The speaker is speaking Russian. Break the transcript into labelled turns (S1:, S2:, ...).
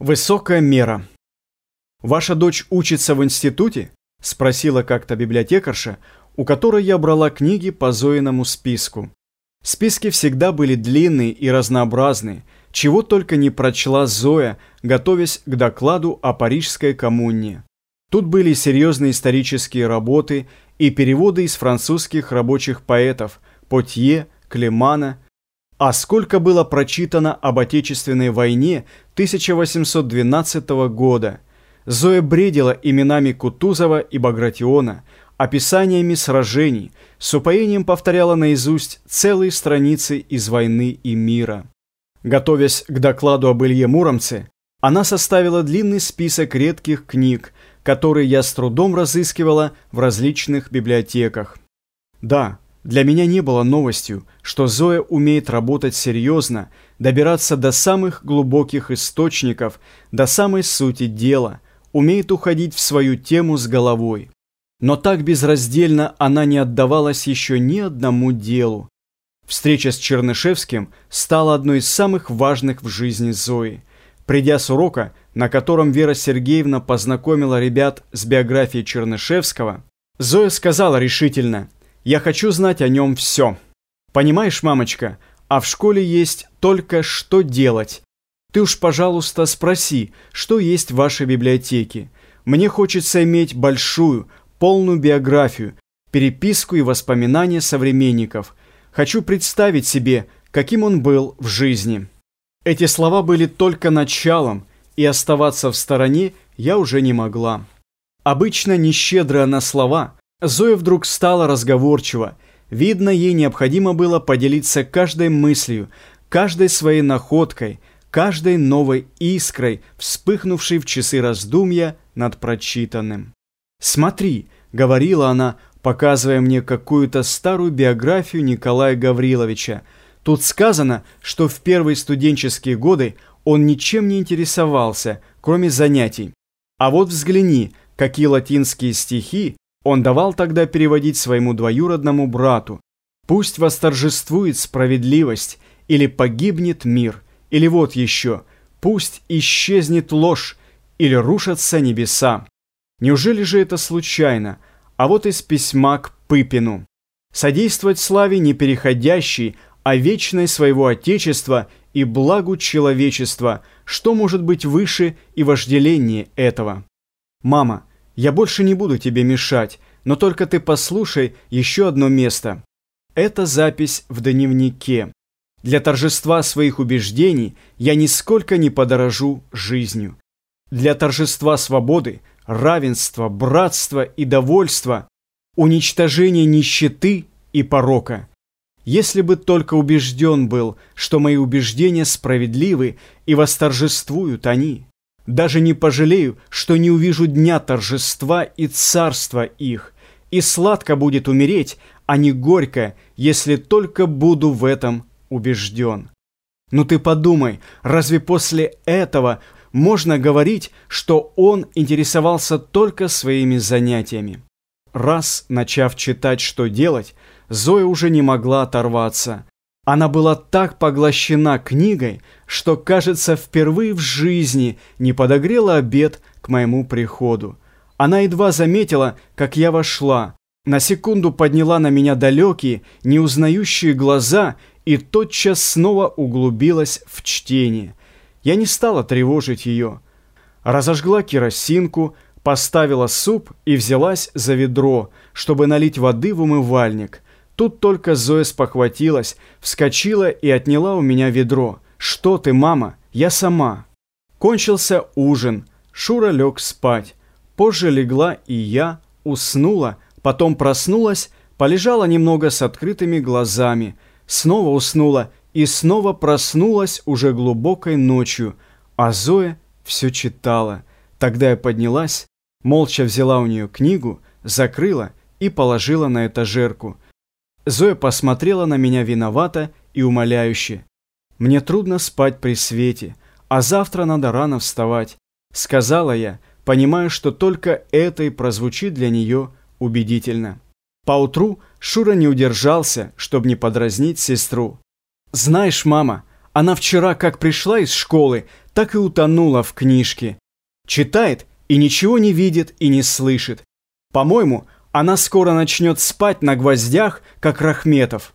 S1: Высокая мера. «Ваша дочь учится в институте?» – спросила как-то библиотекарша, у которой я брала книги по Зоиному списку. Списки всегда были длинные и разнообразные, чего только не прочла Зоя, готовясь к докладу о Парижской коммуне. Тут были серьезные исторические работы и переводы из французских рабочих поэтов Потье, Клемана – а сколько было прочитано об Отечественной войне 1812 года. Зоя бредила именами Кутузова и Багратиона, описаниями сражений, с упоением повторяла наизусть целые страницы из «Войны и мира». Готовясь к докладу об Илье Муромце, она составила длинный список редких книг, которые я с трудом разыскивала в различных библиотеках. Да, для меня не было новостью, что Зоя умеет работать серьезно, добираться до самых глубоких источников, до самой сути дела, умеет уходить в свою тему с головой. Но так безраздельно она не отдавалась еще ни одному делу. Встреча с Чернышевским стала одной из самых важных в жизни Зои. Придя с урока, на котором Вера Сергеевна познакомила ребят с биографией Чернышевского, Зоя сказала решительно – я хочу знать о нем все. Понимаешь, мамочка, а в школе есть только что делать. Ты уж, пожалуйста, спроси, что есть в вашей библиотеке. Мне хочется иметь большую, полную биографию, переписку и воспоминания современников. Хочу представить себе, каким он был в жизни. Эти слова были только началом, и оставаться в стороне я уже не могла. Обычно нещедрая на слова – Зоя вдруг стала разговорчива. Видно, ей необходимо было поделиться каждой мыслью, каждой своей находкой, каждой новой искрой, вспыхнувшей в часы раздумья над прочитанным. «Смотри», — говорила она, показывая мне какую-то старую биографию Николая Гавриловича. Тут сказано, что в первые студенческие годы он ничем не интересовался, кроме занятий. А вот взгляни, какие латинские стихи он давал тогда переводить своему двоюродному брату. «Пусть восторжествует справедливость, или погибнет мир, или вот еще, пусть исчезнет ложь, или рушатся небеса». Неужели же это случайно? А вот из письма к Пыпину. «Содействовать славе непереходящей, а вечной своего Отечества и благу человечества, что может быть выше и вожделение этого?» «Мама, я больше не буду тебе мешать, но только ты послушай еще одно место. Это запись в дневнике. Для торжества своих убеждений я нисколько не подорожу жизнью. Для торжества свободы, равенства, братства и довольства, уничтожения нищеты и порока. Если бы только убежден был, что мои убеждения справедливы и восторжествуют они. Даже не пожалею, что не увижу дня торжества и царства их, и сладко будет умереть, а не горько, если только буду в этом убежден. Ну ты подумай, разве после этого можно говорить, что он интересовался только своими занятиями? Раз, начав читать, что делать, Зоя уже не могла оторваться. Она была так поглощена книгой, что, кажется, впервые в жизни не подогрела обед к моему приходу. Она едва заметила, как я вошла, на секунду подняла на меня далекие, неузнающие глаза и тотчас снова углубилась в чтение. Я не стала тревожить ее. Разожгла керосинку, поставила суп и взялась за ведро, чтобы налить воды в умывальник – Тут только Зоя спохватилась, вскочила и отняла у меня ведро. «Что ты, мама? Я сама». Кончился ужин. Шура лег спать. Позже легла и я, уснула, потом проснулась, полежала немного с открытыми глазами, снова уснула и снова проснулась уже глубокой ночью, а Зоя все читала. Тогда я поднялась, молча взяла у нее книгу, закрыла и положила на этажерку – Зоя посмотрела на меня виновато и умоляюще. «Мне трудно спать при свете, а завтра надо рано вставать», — сказала я, понимая, что только это и прозвучит для нее убедительно. Поутру Шура не удержался, чтобы не подразнить сестру. «Знаешь, мама, Она вчера как пришла из школы, так и утонула в книжке. Читает и ничего не видит и не слышит. По-моему, она скоро начнет спать на гвоздях, как Рахметов.